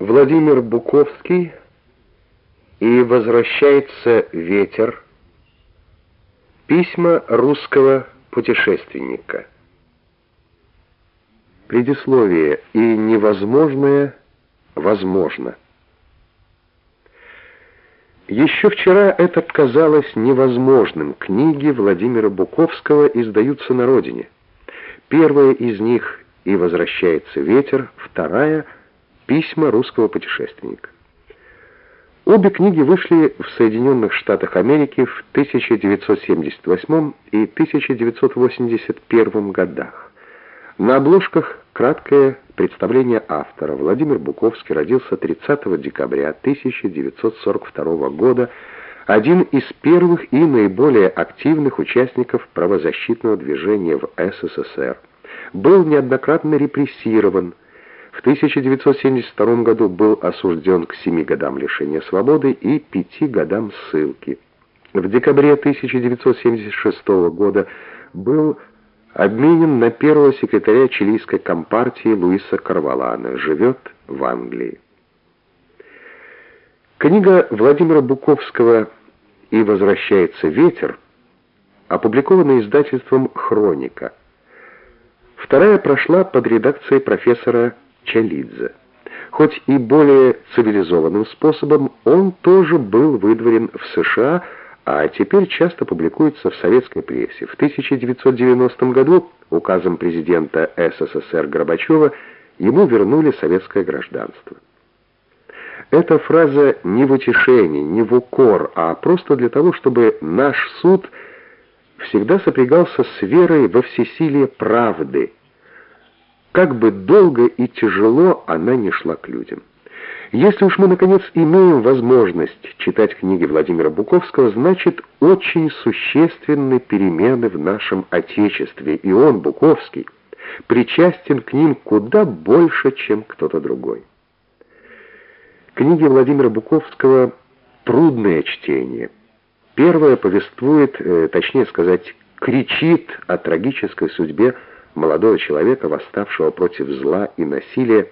Владимир Буковский и возвращается ветер. Письма русского путешественника. Предисловие и невозможное возможно. Еще вчера это казалось невозможным. Книги Владимира Буковского издаются на родине. Первая из них «И возвращается ветер», вторая «Письма русского путешественника». Обе книги вышли в Соединенных Штатах Америки в 1978 и 1981 годах. На обложках краткое представление автора. Владимир Буковский родился 30 декабря 1942 года, один из первых и наиболее активных участников правозащитного движения в СССР. Был неоднократно репрессирован, в 1972 году был осужден к семи годам лишения свободы и пяти годам ссылки. В декабре 1976 года был обменен на первого секретаря чилийской компартии Луиса Карвалана, живет в Англии. Книга Владимира Буковского «И возвращается ветер» опубликована издательством «Хроника». Вторая прошла под редакцией профессора Чалидзе. Хоть и более цивилизованным способом, он тоже был выдворен в США, а теперь часто публикуется в советской прессе. В 1990 году указом президента СССР Горбачева ему вернули советское гражданство. Эта фраза не в утешение, не в укор, а просто для того, чтобы наш суд всегда сопрягался с верой во всесилие правды – как бы долго и тяжело она не шла к людям. Если уж мы, наконец, имеем возможность читать книги Владимира Буковского, значит, очень существенны перемены в нашем Отечестве, и он, Буковский, причастен к ним куда больше, чем кто-то другой. Книги Владимира Буковского — трудное чтение. Первое повествует, э, точнее сказать, кричит о трагической судьбе молодого человека, восставшего против зла и насилия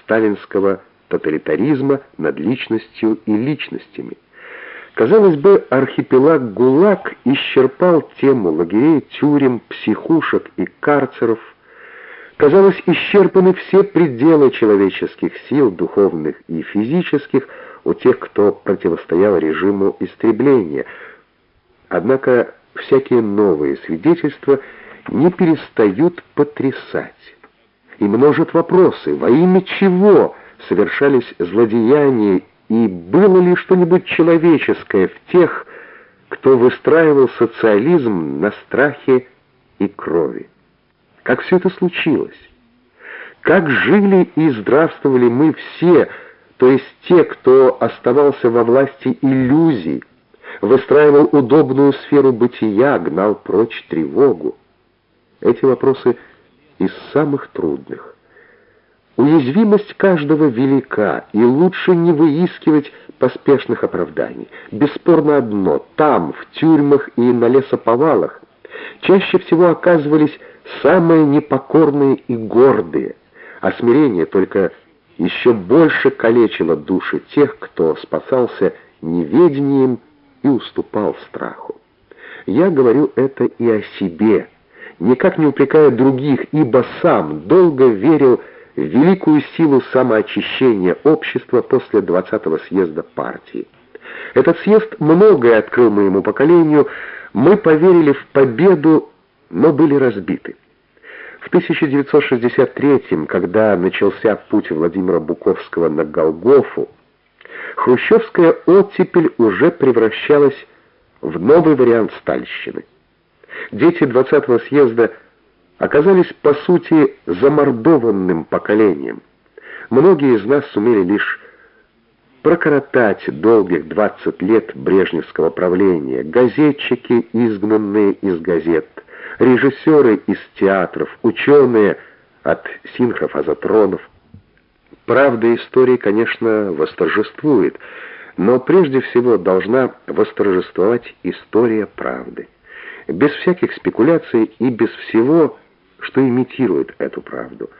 сталинского тоталитаризма над личностью и личностями. Казалось бы, архипелаг ГУЛАГ исчерпал тему лагерей, тюрем, психушек и карцеров. Казалось, исчерпаны все пределы человеческих сил, духовных и физических, у тех, кто противостоял режиму истребления. Однако всякие новые свидетельства – не перестают потрясать и множат вопросы, во имя чего совершались злодеяния и было ли что-нибудь человеческое в тех, кто выстраивал социализм на страхе и крови. Как все это случилось? Как жили и здравствовали мы все, то есть те, кто оставался во власти иллюзий, выстраивал удобную сферу бытия, гнал прочь тревогу? Эти вопросы из самых трудных. Уязвимость каждого велика, и лучше не выискивать поспешных оправданий. Бесспорно одно, там, в тюрьмах и на лесоповалах, чаще всего оказывались самые непокорные и гордые, а смирение только еще больше калечило души тех, кто спасался неведением и уступал страху. Я говорю это и о себе, никак не упрекая других, ибо сам долго верил в великую силу самоочищения общества после 20-го съезда партии. Этот съезд многое открыл моему поколению, мы поверили в победу, но были разбиты. В 1963 когда начался путь Владимира Буковского на Голгофу, хрущевская оттепель уже превращалась в новый вариант стальщины. Дети 20-го съезда оказались, по сути, замордованным поколением. Многие из нас сумели лишь прокоротать долгих 20 лет брежневского правления, газетчики, изгнанные из газет, режиссеры из театров, ученые от синхрофазотронов. Правда истории, конечно, восторжествует, но прежде всего должна восторжествовать история правды без всяких спекуляций и без всего, что имитирует эту правду.